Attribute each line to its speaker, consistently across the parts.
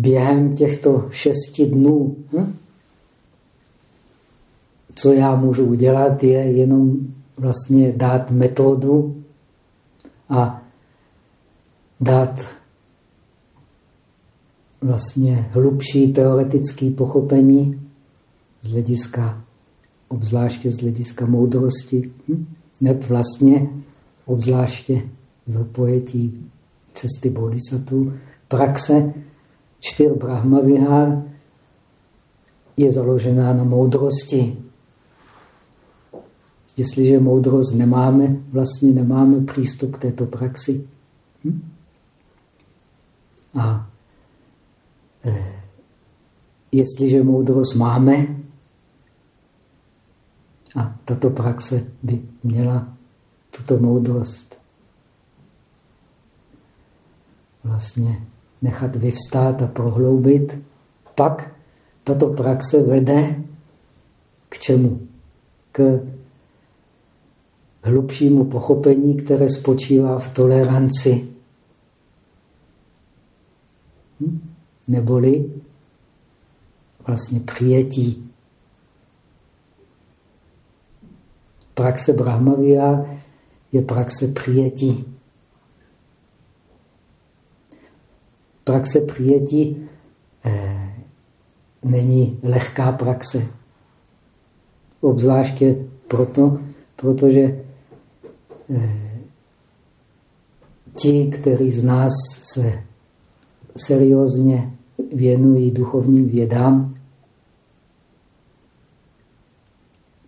Speaker 1: během těchto šesti dnů, hm? co já můžu udělat, je jenom vlastně dát metodu a dát vlastně hlubší teoretické pochopení z hlediska, obzvláště z hlediska moudrosti, hm? neb vlastně obzvláště v pojetí cesty bodhisattva, praxe čtyř Brahmavihár je založená na moudrosti. Jestliže moudrost nemáme, vlastně nemáme přístup k této praxi. Hm? A eh, jestliže moudrost máme, a tato praxe by měla tuto moudrost vlastně nechat vyvstát a prohloubit, pak tato praxe vede k čemu? K hlubšímu pochopení, které spočívá v toleranci. Hm? Neboli vlastně přijetí. Praxe Brahmavia je praxe přijetí. Praxe přijetí eh, není lehká praxe. Obzvláště proto, protože eh, ti, kteří z nás se seriózně věnují duchovním vědám,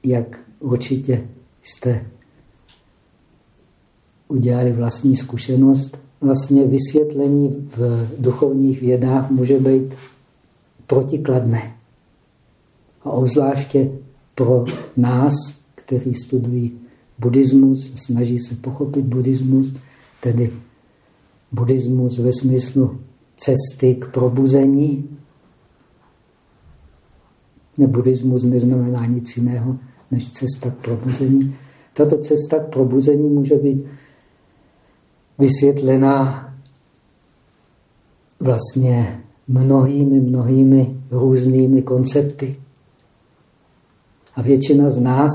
Speaker 1: jak určitě jste udělali vlastní zkušenost, vlastně vysvětlení v duchovních vědách může být protikladné. A obzvláště pro nás, kteří studují buddhismus, snaží se pochopit buddhismus, tedy buddhismus ve smyslu cesty k probuzení. Ne, buddhismus neznamená nic jiného než cesta k probuzení. Tato cesta k probuzení může být vysvětlená vlastně mnohými, mnohými různými koncepty. A většina z nás,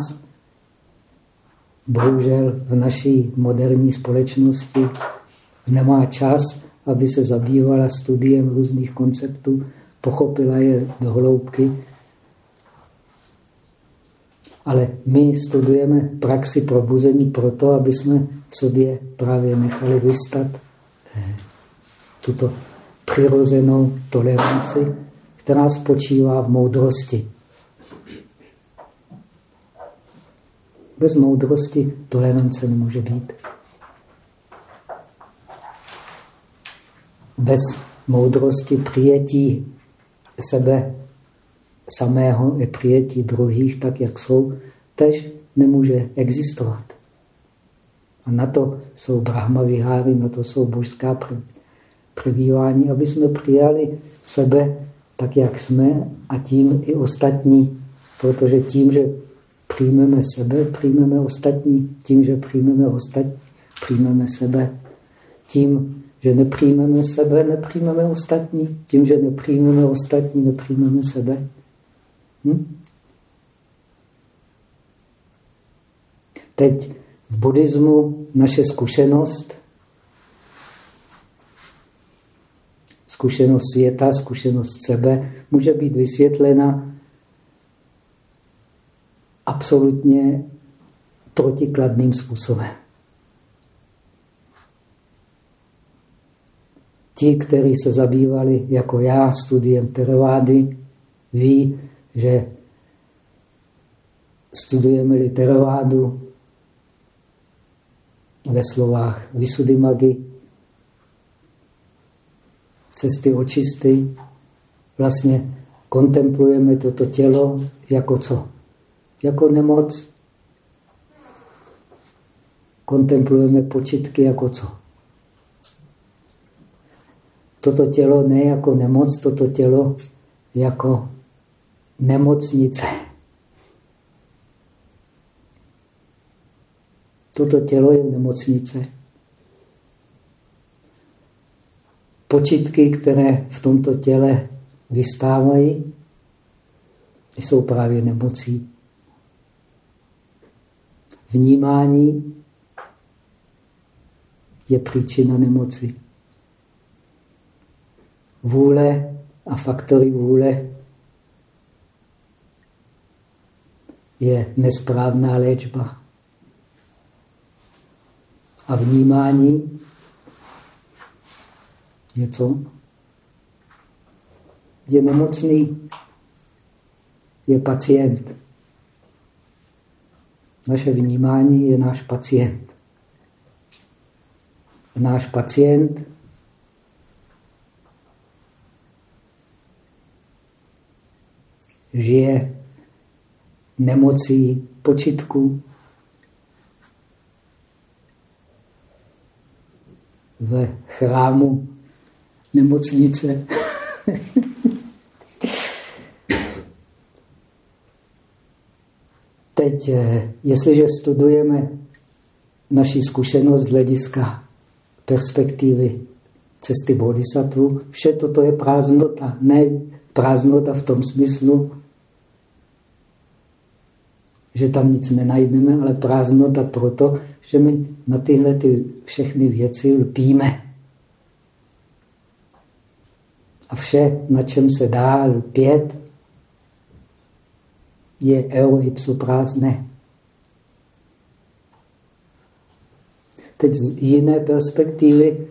Speaker 1: bohužel v naší moderní společnosti, nemá čas, aby se zabývala studiem různých konceptů, pochopila je do hloubky ale my studujeme praxi probuzení proto, aby jsme v sobě právě nechali vystat eh, tuto přirozenou toleranci, která spočívá v moudrosti. Bez moudrosti tolerance nemůže být. Bez moudrosti přijetí sebe samého i přijetí druhých tak, jak jsou, tež nemůže existovat. A na to jsou Brahma viháry, na to jsou božská přebývání, aby jsme přijali sebe tak, jak jsme a tím i ostatní. Protože tím, že přijmeme sebe, přijmeme ostatní. Tím, že přijmeme ostatní, přijmeme sebe. Tím, že nepřijmeme sebe, nepřijmeme ostatní. Tím, že nepřijmeme ostatní, nepřijmeme sebe. Hm? Teď v buddhismu naše zkušenost, zkušenost světa, zkušenost sebe, může být vysvětlena absolutně protikladným způsobem. Ti, kteří se zabývali jako já studiem Theravady, ví, že studujeme literavádu ve slovách Visuddhimaggi, cesty očisty, vlastně kontemplujeme toto tělo jako co? Jako nemoc. Kontemplujeme počitky jako co? Toto tělo ne jako nemoc, toto tělo jako nemocnice. Toto tělo je nemocnice. počitky, které v tomto těle vystávají, jsou právě nemocí. Vnímání je příčina nemoci. Vůle a faktory vůle je nesprávná léčba. A vnímání je co? Je nemocný, je pacient. Naše vnímání je náš pacient. Náš pacient žije nemocí počitku v chrámu nemocnice. Teď, eh, jestliže studujeme naši zkušenost z hlediska perspektivy cesty bodhisattva, vše toto je prázdnota. Ne prázdnota v tom smyslu, že tam nic nenajdeme, ale prázdnota proto, že my na tyhle ty všechny věci lpíme. A vše, na čem se dá lpět, je eo ipso prázdné. Teď z jiné perspektivy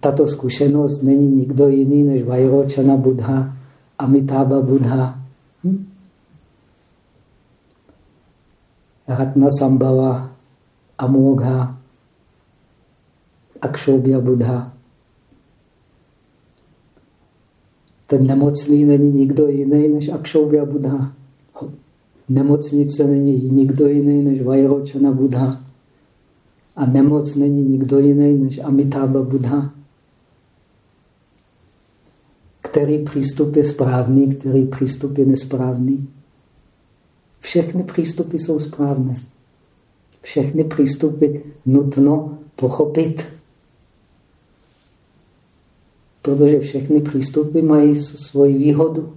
Speaker 1: tato zkušenost není nikdo jiný než Vajročana Buddha, Amitabha Buddha, hm? Ratna Sambhava, Amogha, Akshobhya Buddha. Ten nemocný není nikdo jiný než Akshobhya Buddha. Nemocnice není nikdo jiný než Vajročana Buddha. A nemoc není nikdo jiný než Amitabha Buddha. Který přístup je správný, který přístup je nesprávný. Všechny přístupy jsou správné. Všechny přístupy nutno pochopit. Protože všechny přístupy mají svoji výhodu.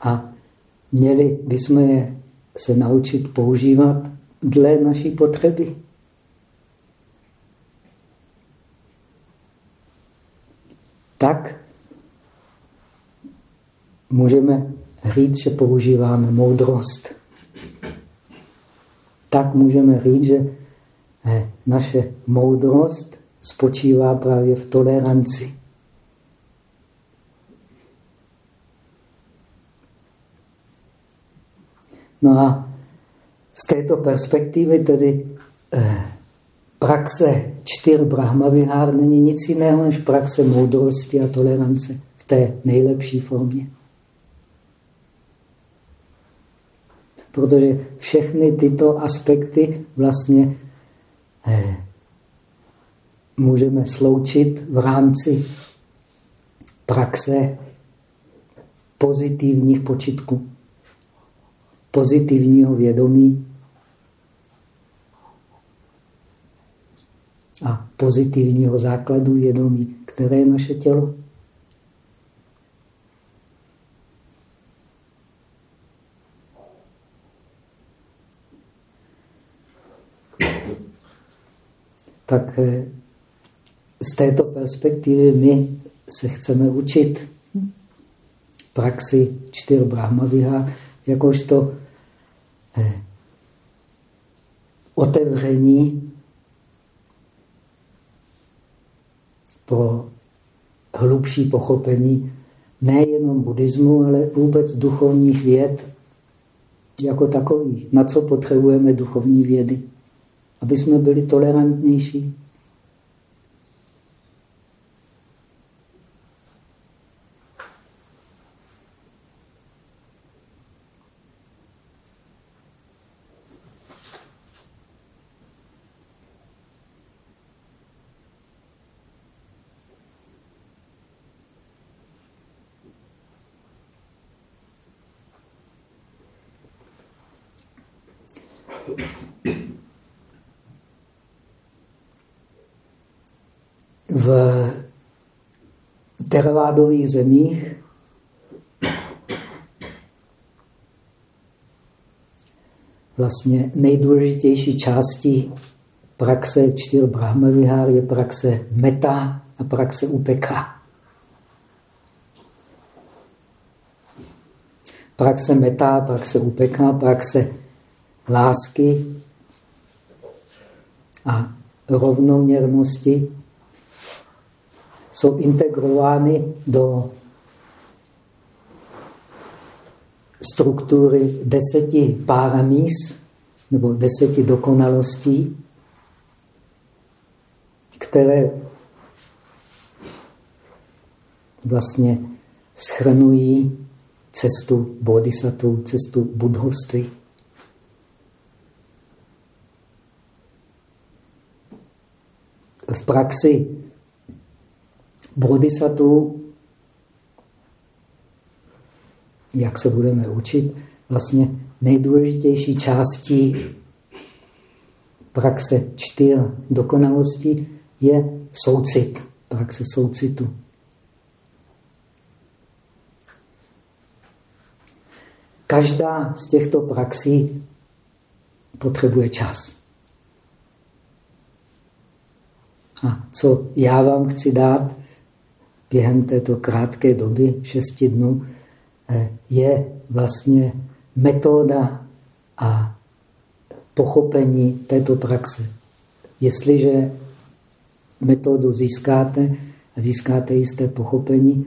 Speaker 1: A měli bychom je se naučit používat dle naší potřeby. Tak můžeme říct, že používáme moudrost. Tak můžeme říct, že eh, naše moudrost spočívá právě v toleranci. No a z této perspektivy tedy eh, praxe čtyř brahmavihár není nic jiného než praxe moudrosti a tolerance v té nejlepší formě. Protože všechny tyto aspekty vlastně eh, můžeme sloučit v rámci praxe pozitivních počitků, pozitivního vědomí a pozitivního základu vědomí, které je naše tělo. Tak eh, z této perspektivy my se chceme učit praxi čtyř brahmaviha, jakožto eh, otevření pro hlubší pochopení nejenom buddhismu, ale vůbec duchovních věd jako takových. Na co potřebujeme duchovní vědy? aby jsme byli tolerantnější. V teravádových zemích vlastně nejdůležitější částí praxe čtyř Brahmavihár je praxe meta a praxe upeka. Praxe meta, praxe upeka, praxe lásky a rovnoměrnosti jsou integrovány do struktury deseti páramís nebo deseti dokonalostí, které vlastně schrnují cestu bodhisattva, cestu budhovství. V praxi bodhisattva, jak se budeme učit, vlastně nejdůležitější částí praxe čtyř dokonalostí je soucit, praxe soucitu. Každá z těchto praxí potřebuje čas. A co já vám chci dát během této krátké doby, šesti dnů, eh, je vlastně metoda a pochopení této praxe. Jestliže metodu získáte a získáte jisté pochopení,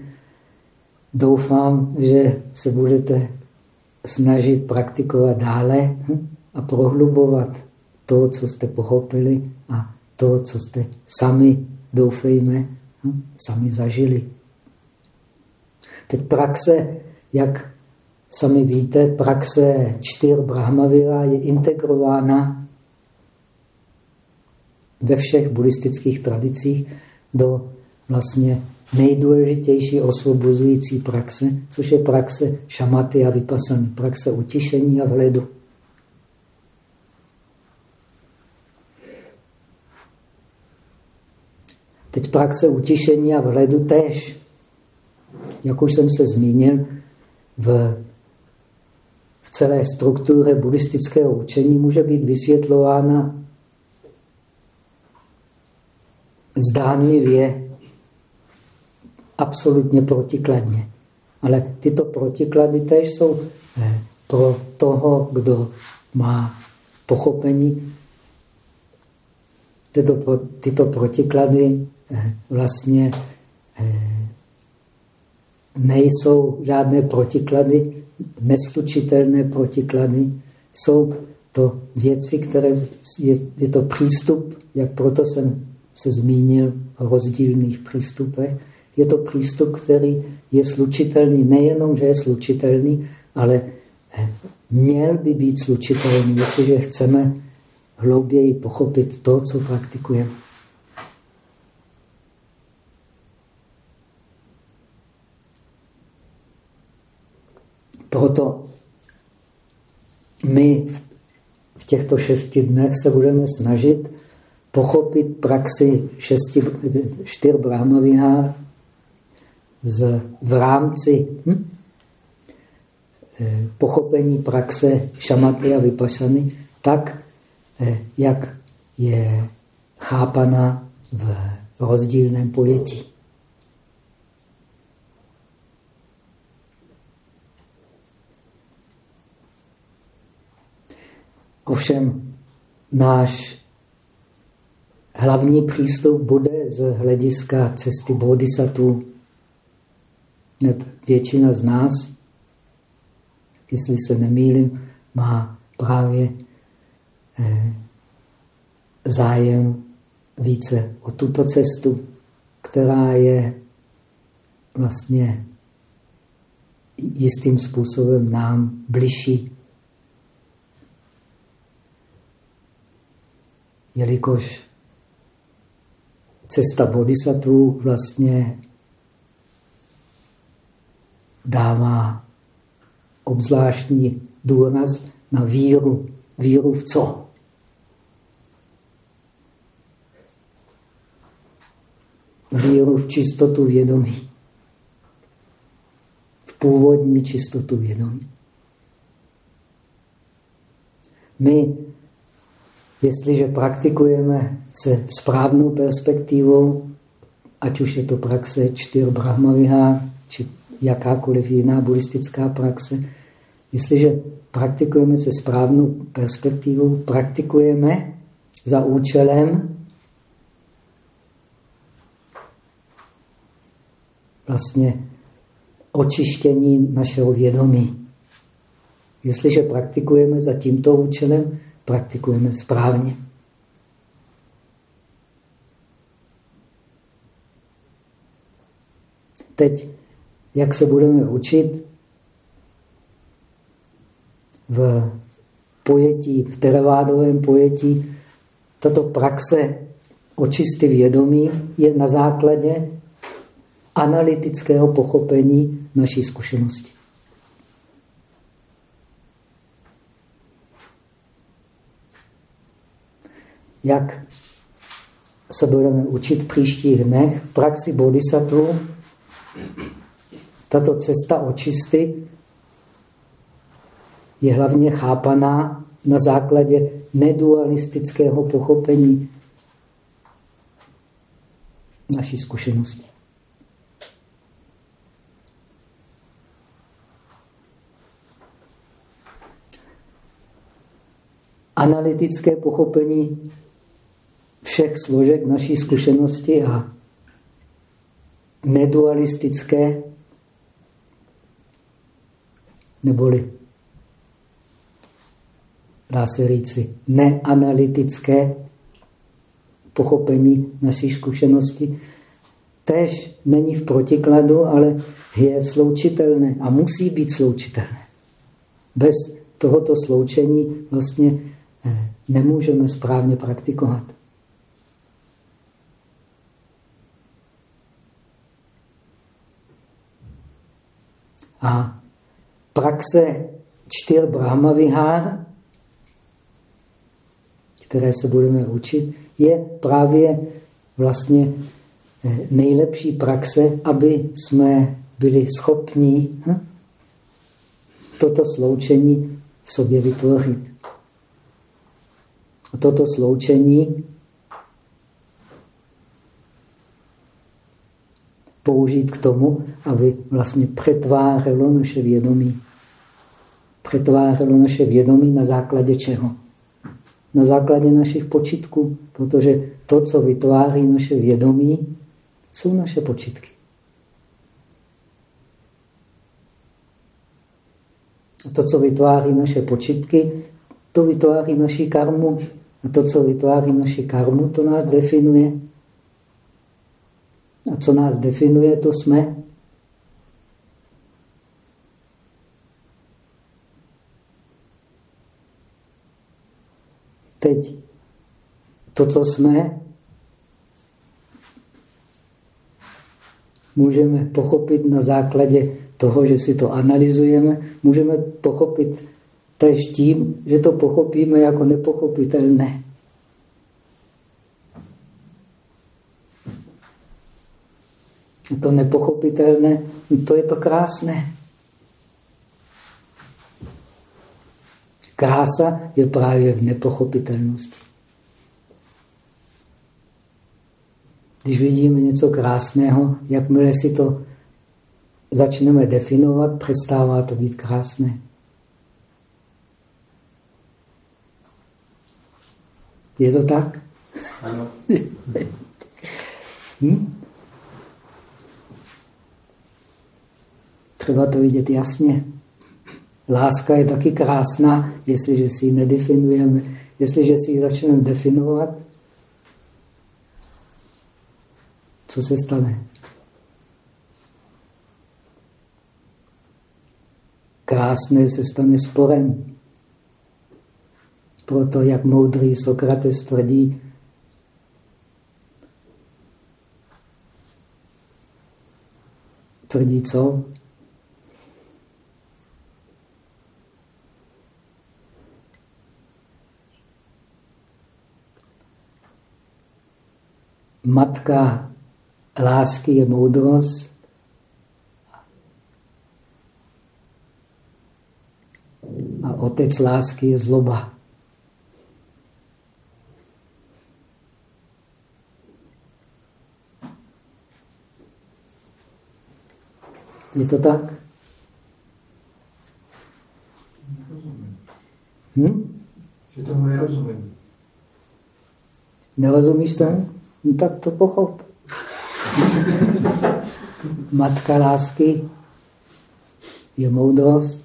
Speaker 1: doufám, že se budete snažit praktikovat dále hm, a prohlubovat to, co jste pochopili a to, co jste sami, doufejme, hm, sami zažili. Teď praxe, jak sami víte, praxe čtyř Brahmavira je integrována ve všech buddhistických tradicích do vlastně nejdůležitější osvobozující praxe, což je praxe šamaty a vypasany, praxe utišení a vledu. Teď praxe utišení a vledu též. Jak už jsem se zmínil, v, v celé struktuře buddhistického učení může být vysvětlována zdánlivě absolutně protikladně. Ale tyto protiklady též jsou eh, pro toho, kdo má pochopení. Tyto, tyto protiklady vlastně eh, nejsou žádné protiklady, neslučitelné protiklady. Jsou to věci, které je, je to přístup, jak proto jsem se zmínil o rozdílných přístupech, je to přístup, který je slučitelný. Nejenom, že je slučitelný, ale eh, měl by být slučitelný, jestliže chceme hlouběji pochopit to, co praktikujeme. Proto my v těchto šesti dnech se budeme snažit pochopit praxi šesti, čtyř brahmavihár z, v rámci hm, eh, pochopení praxe šamaty a vypašany tak, eh, jak je chápana v rozdílném pojetí. Ovšem náš hlavní přístup bude z hlediska cesty bodhisattva většina z nás, jestli se nemýlím, má právě eh, zájem více o tuto cestu, která je vlastně jistým způsobem nám bližší. Jelikož cesta bodhisattva vlastně dává obzvláštní důraz na víru. Víru v co? víru v čistotu vědomí. V původní čistotu vědomí. My, jestliže praktikujeme se správnou perspektivou, ať už je to praxe čtyř brahmavihár, či jakákoliv jiná buddhistická praxe, jestliže praktikujeme se správnou perspektivou, praktikujeme za účelem vlastně očištění našeho vědomí. Jestliže praktikujeme za tímto účelem, praktikujeme správně. Teď, jak se budeme učit v pojetí, v teravádovém pojetí, tato praxe očisty vědomí je na základě analytického pochopení naší zkušenosti. Jak se budeme učit v příštích dnech v praxi bodhisattva, tato cesta očisty je hlavně chápaná na základě nedualistického pochopení naší zkušenosti. Analytické pochopení všech složek naší zkušenosti a nedualistické neboli dá se říci, neanalytické pochopení naší zkušenosti, tež není v protikladu, ale je sloučitelné a musí být sloučitelné. Bez tohoto sloučení vlastně eh, nemůžeme správně praktikovat. A praxe čtyř Brahmavihár které se budeme učit, je právě vlastně eh, nejlepší praxe, aby jsme byli schopni hm, toto sloučení v sobě vytvořit. A toto sloučení použít k tomu, aby vlastně přetvářelo naše vědomí. Přetvářelo naše vědomí na základě čeho? na základě našich počitků, protože to, co vytváří naše vědomí, jsou naše počitky. A to, co vytváří naše počitky, to vytváří naši karmu. A to, co vytváří naši karmu, to nás definuje. A co nás definuje, to jsme. Teď to, co jsme, můžeme pochopit na základě toho, že si to analyzujeme, můžeme pochopit tež tím, že to pochopíme jako nepochopitelné. To nepochopitelné, to je to krásné. Krása je právě v nepochopitelnosti. Když vidíme něco krásného, jakmile si to začneme definovat, přestává to být krásné. Je to tak?
Speaker 2: Ano.
Speaker 1: hm? Třeba to vidět jasně. Láska je taky krásná, jestliže si ji nedefinujeme. Jestliže si ji začneme definovat, co se stane? Krásné se stane sporem. Proto, jak moudrý Sokrates tvrdí, tvrdí co? Matka lásky je moudrost. A otec lásky je zloba. Je to tak?
Speaker 2: Hm? Že tomu nerozumím.
Speaker 1: Nerozumíš tomu? No tak to pochop. Matka lásky je moudrost.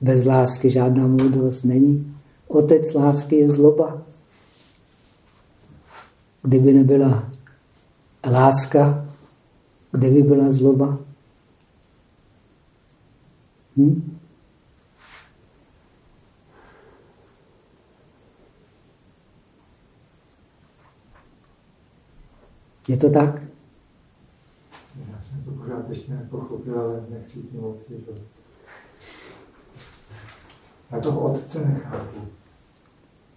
Speaker 1: Bez lásky žádná moudrost není. Otec lásky je zloba. Kdyby nebyla láska, kde by byla zloba? Hm? Je to tak?
Speaker 2: Já jsem to pořád ještě nepochopil, ale nechci tím obtěžovat. Já toho otce nechápu.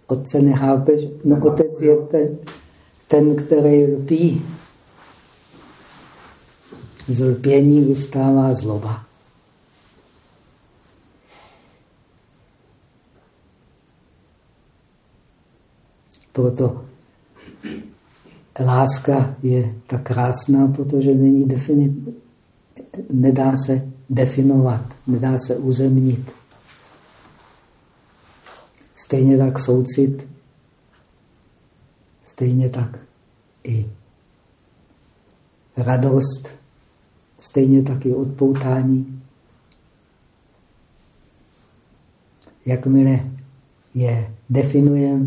Speaker 1: Otce nechápeš? No otec je ten, ten, který lpí. Z lpění vystává zloba. Proto láska je tak krásná, protože není definit, nedá se definovat, nedá se uzemnit. Stejně tak soucit, stejně tak i radost, stejně tak i odpoutání. Jakmile je definujeme,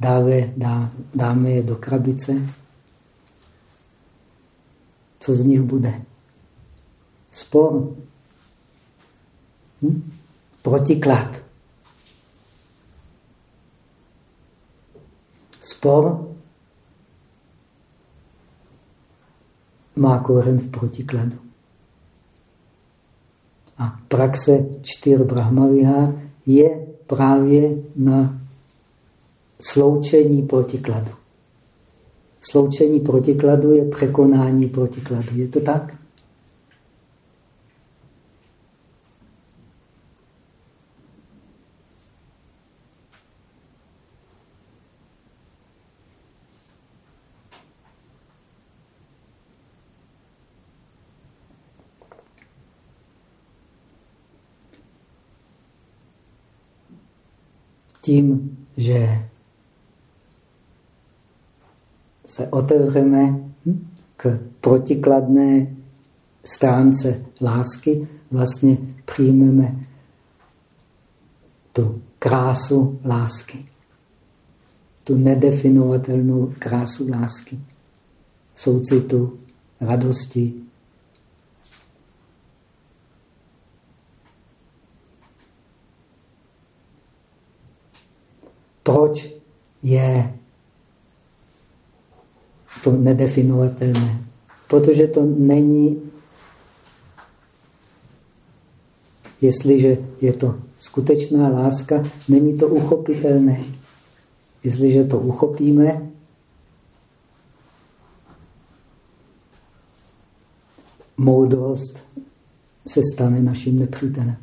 Speaker 1: dáme, dá, dáme je do krabice, co z nich bude? Spor. Hm? Protiklad. Spor má koren v protikladu. A praxe čtyř brahmavihár je právě na sloučení protikladu. Sloučení protikladu je překonání protikladu. Je to tak? Tím, že se otevřeme hm, k protikladné stránce lásky, vlastně přijmeme tu krásu lásky, tu nedefinovatelnou krásu lásky, soucitu, radosti. Proč je to nedefinovatelné. Protože to není, jestliže je to skutečná láska, není to uchopitelné. Jestliže to uchopíme, moudrost se stane naším nepřítelem.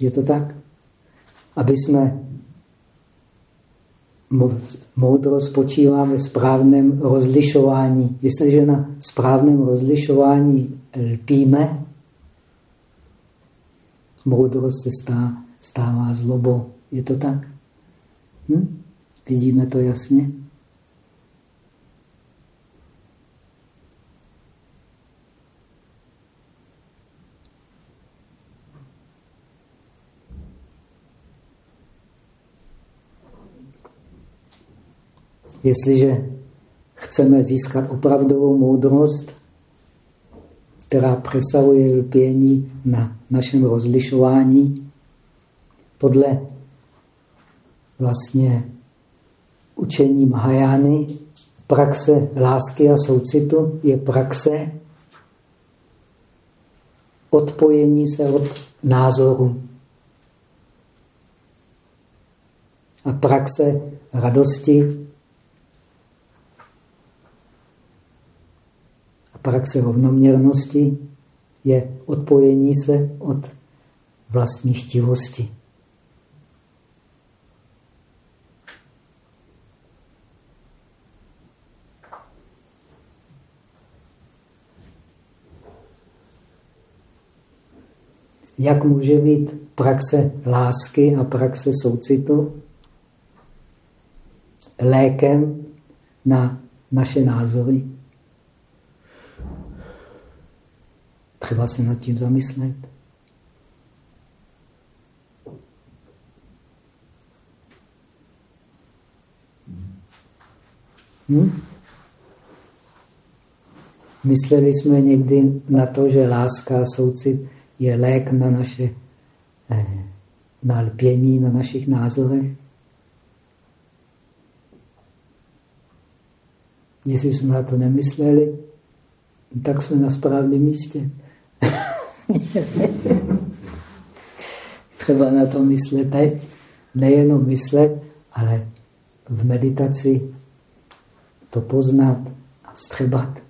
Speaker 1: Je to tak? Aby jsme moudrost spočívá ve správném rozlišování. Jestliže na správném rozlišování lpíme, moudrost se stá, stává zlobou. Je to tak? Hm? Vidíme to jasně? Jestliže chceme získat opravdovou moudrost, která přesahuje lpění na našem rozlišování, podle vlastně učení Mahajány, praxe lásky a soucitu je praxe odpojení se od názoru. A praxe radosti praxe rovnoměrnosti je odpojení se od vlastní chtivosti. Jak může být praxe lásky a praxe soucitu lékem na naše názory? Třeba se nad tím zamyslet. Hm? Mysleli jsme někdy na to, že láska a soucit je lék na naše eh, na lpění na našich názorech. Jestli jsme na to nemysleli, tak jsme na správném místě. Třeba na to myslet teď. Nejenom myslet, ale v meditaci to poznat a vstřebat.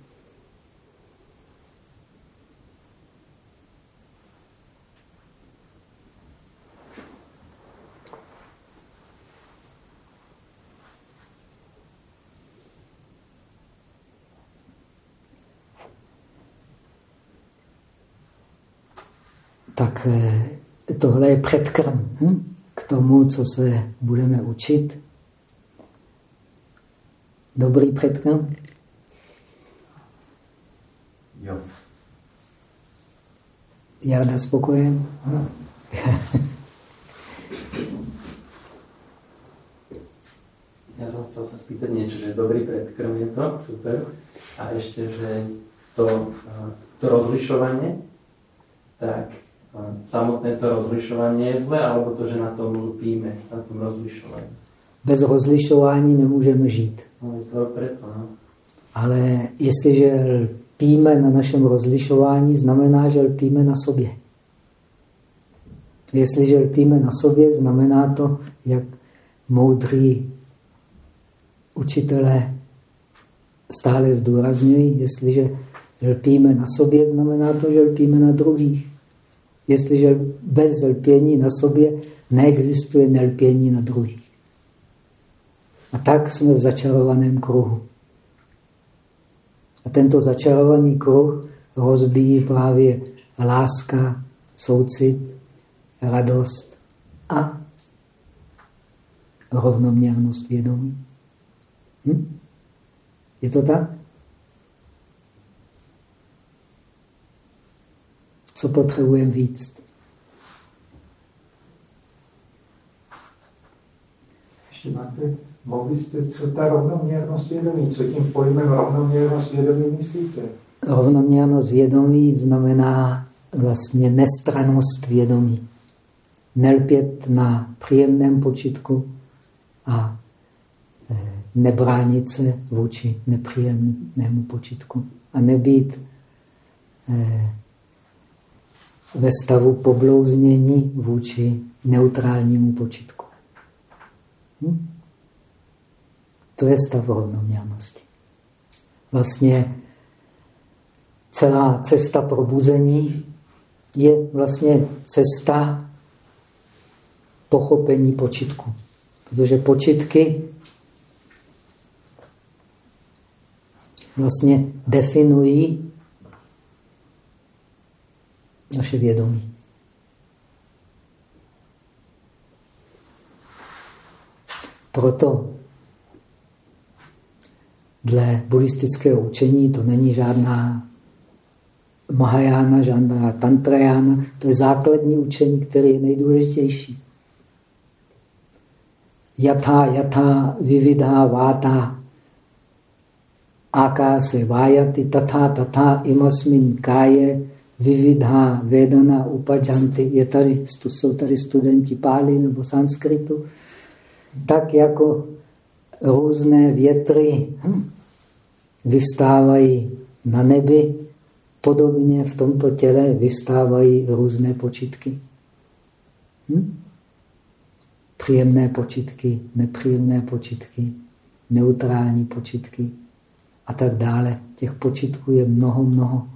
Speaker 1: Tak eh, tohle je předkrm hm? k tomu, co se budeme učit. Dobrý předkrm? Jo. Jarda spokojen? Ano.
Speaker 3: Ja som chcel sa spýtať niečo, že dobrý predkrm je to, super. A ešte, že to, eh, to rozlišovanie, tak samotné to rozlišování je zlé, alebo to, že na tom lpíme, na tom rozlišování?
Speaker 1: Bez rozlišování nemůžeme žít.
Speaker 3: No, to preto, no.
Speaker 1: Ale jestliže lpíme na našem rozlišování, znamená, že lpíme na sobě. Jestliže lpíme na sobě, znamená to, jak moudrý učitelé stále zdůrazňují, jestliže lpíme na sobě, znamená to, že lpíme na druhých. Jestliže bez lpění na sobě neexistuje nelpění na druhých. A tak jsme v začarovaném kruhu. A tento začarovaný kruh rozbíjí právě láska, soucit, radost a rovnoměrnost vědomí. Hm? Je to tak? Co potřebujeme víc.
Speaker 2: Ještě máte, mohli jste, co ta rovnoměrnost vědomí, co tím pojmem rovnoměrnost vědomí myslíte?
Speaker 1: Rovnoměrnost vědomí znamená vlastně nestranost vědomí. Nelpět na příjemném počitku a eh, nebránit se vůči nepříjemnému počitku. A nebýt eh, ve stavu poblouznění vůči neutrálnímu počitku. Hm? To je stav rovnoměrnosti. Vlastně celá cesta probuzení je vlastně cesta pochopení počitku. Protože počitky vlastně definují naše vědomí. Proto dle buddhistického učení to není žádná Mahajána, žádná Tantrajána, to je základní učení, které je nejdůležitější. Yatha, yatha, vividha, vata, akase, vajati, tatha, tatha, imasmin, káje, Vividha Vedana Upajanti, je tady, jsou tady studenti Páli nebo Sanskritu, tak jako různé větry hm, vyvstávají na nebi, podobně v tomto těle vyvstávají různé počitky. Hm? Příjemné počitky, nepříjemné počitky, neutrální počitky. a tak dále. Těch počitků je mnoho, mnoho.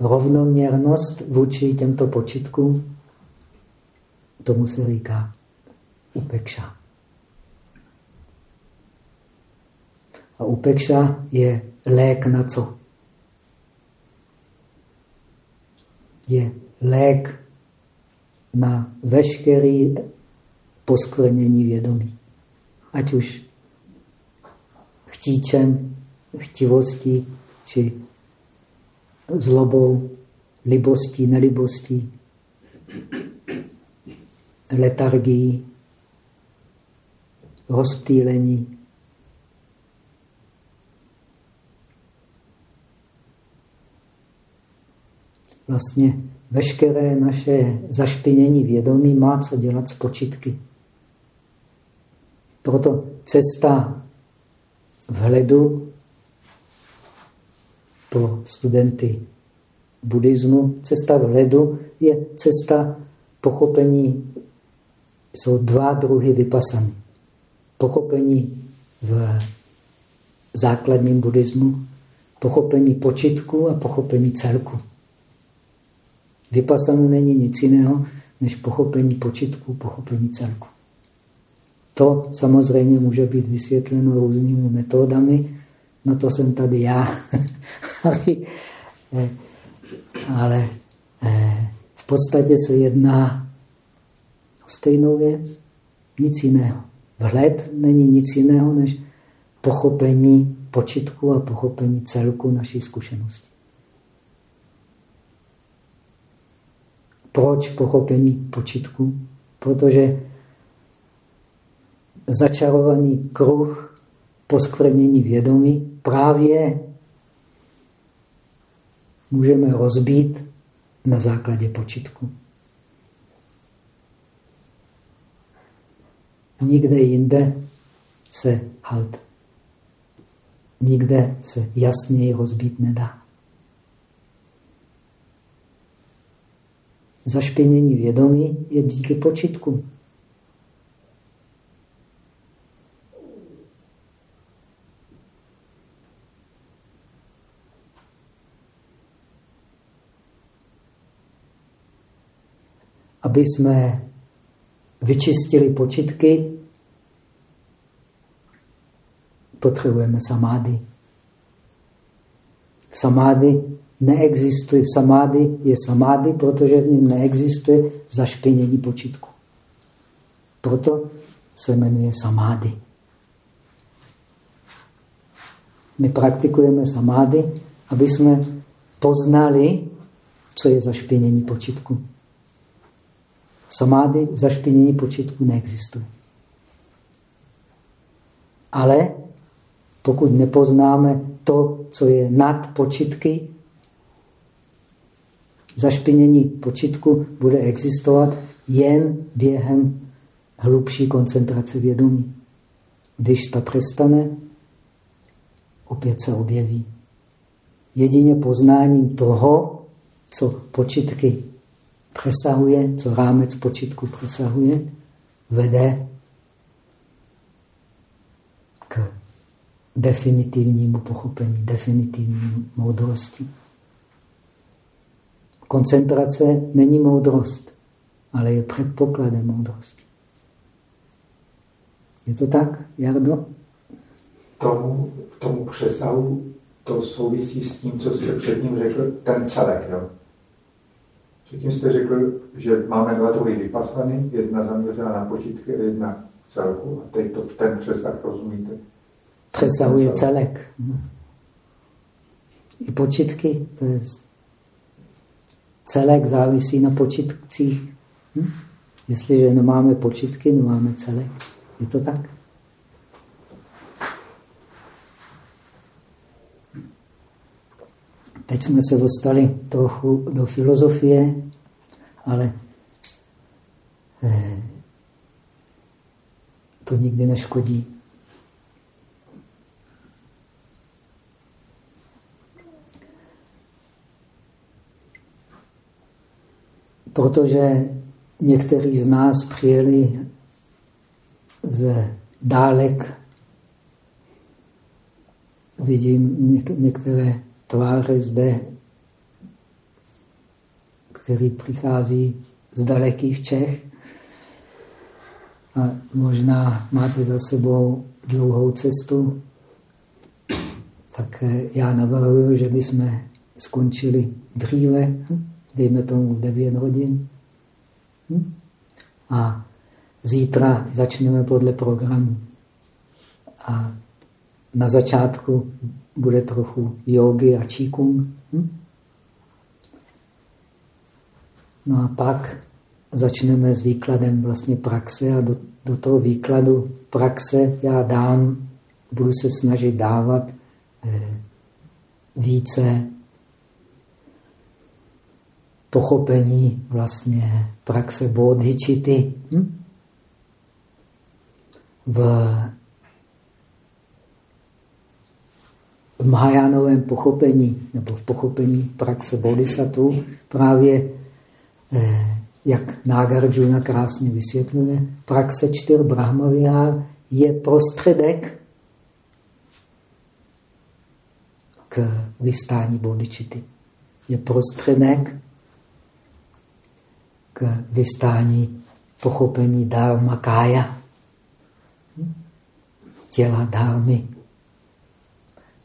Speaker 1: Rovnoměrnost vůči těmto počitkům, tomu se říká upekša. A upekša je lék na co? Je lék na veškerý poskvrnění vědomí. Ať už chtíčem, chtivostí, či zlobou, libostí, nelibostí, letargií, rozptýlení. Vlastně veškeré naše zašpinění vědomí má co dělat s počitky. Proto cesta vhledu pro studenty buddhismu, cesta vhledu je cesta pochopení. Jsou dva druhy vypasany. Pochopení v základním buddhismu, pochopení počitku a pochopení celku. Vypasanu není nic jiného, než pochopení počitku, pochopení celku. To samozřejmě může být vysvětleno různými metodami, no to jsem tady já. Eh, ale eh, v podstatě se jedná o stejnou věc, nic jiného. Vhled není nic jiného, než pochopení počitku a pochopení celku naší zkušenosti. Proč pochopení počitku? Protože začarovaný kruh poskvrnění vědomí právě můžeme rozbít na základě počitku. Nikde jinde se halt. Nikde se jasněji rozbít nedá. Zašpinění vědomí je díky počitku. Aby jsme vyčistili počitky, potřebujeme samády. Samády neexistuje samády, je samády, protože v něm neexistuje zašpinění počitku. Proto se jmenuje samády. My praktikujeme samády, aby jsme poznali, co je zašpinění počitku. Samády zašpinění počitku neexistuje. Ale pokud nepoznáme to, co je nad počitky, Zašpinění počitku bude existovat jen během hlubší koncentrace vědomí. Když ta přestane, opět se objeví. Jedině poznáním toho, co počitky přesahuje, co rámec počitku přesahuje, vede k definitivnímu pochopení, definitivní moudrosti. Koncentrace není moudrost, ale je předpokladem moudrosti. Je to tak, Jardo?
Speaker 2: Tomu, tomu přesahu to souvisí s tím, co jste předtím řekl, ten celek. Jo? Předtím jste řekl, že máme dva druhy vypasany, jedna zaměřená na počítky a jedna celku. A teď to, ten přesah rozumíte?
Speaker 1: Přesahuje celek. I počítky, to je celek závisí na počitcích. Hm? Jestliže nemáme počitky, nemáme celek. Je to tak? Teď jsme se dostali trochu do filozofie, ale eh, to nikdy neškodí. protože někteří z nás přijeli z dálek vidím některé tváře zde, který přichází z dalekých Čech. A možná máte za sebou dlouhou cestu, tak eh, já navrhuji, že bychom skončili dříve, hm? dejme tomu v 9 hodin. Hm? A zítra začneme podle programu. A na začátku bude trochu jogy a číkung. Hm? No a pak začneme s výkladem vlastně praxe a do, do toho výkladu praxe já dám, budu se snažit dávat eh, více pochopení vlastně praxe bodhičity. Hm? V, v Mahajánovém pochopení nebo v pochopení praxe bodhisattva právě eh, jak Nagarjuna krásně vysvětluje, praxe čtyř Brahmavihár je prostředek k vystání bodičity. Je prostředek k vystání pochopení dharma kája, těla dharmy.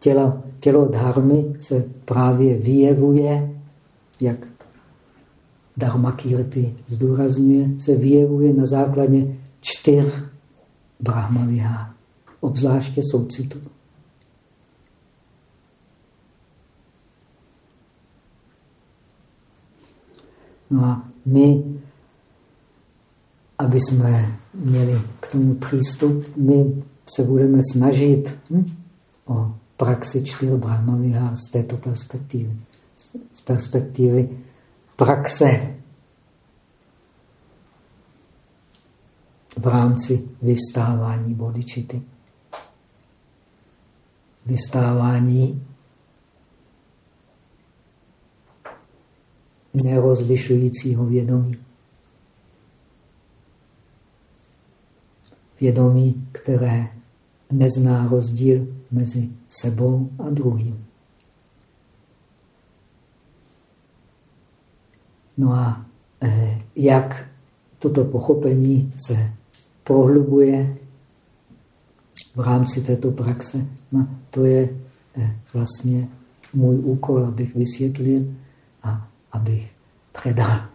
Speaker 1: Tělo, tělo dharmy se právě vyjevuje, jak Dharmakirti zdůrazňuje, se vyjevuje na základě čtyř Brahmavihá, obzvláště soucitu. No a my, aby jsme měli k tomu přístup, my se budeme snažit hm, o praxi čtyř Brahmavihá z této perspektivy. Z perspektivy praxe v rámci vystávání bodičity. Vystávání nerozlišujícího vědomí. Vědomí, které nezná rozdíl mezi sebou a druhým. No a eh, jak toto pochopení se prohlubuje v rámci této praxe, no, to je eh, vlastně můj úkol, abych vysvětlil a abych předal.